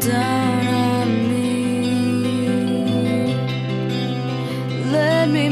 down on me. Let me